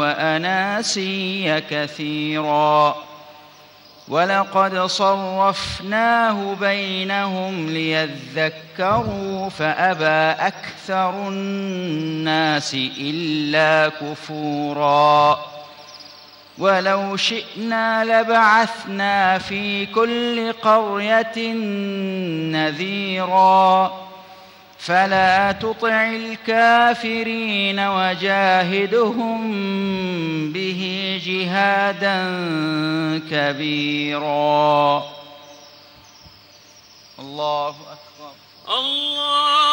وأناسيا كثيرا. ولقد صرفناه بينهم ليذكروا فأبى أكثر الناس إلا كفورا. ولو شئنا لبعثنا في كل قرية نذيرا. فلا تطع الكافرين وجاهدهم به جهادا كبيرا. الله أكبر. الله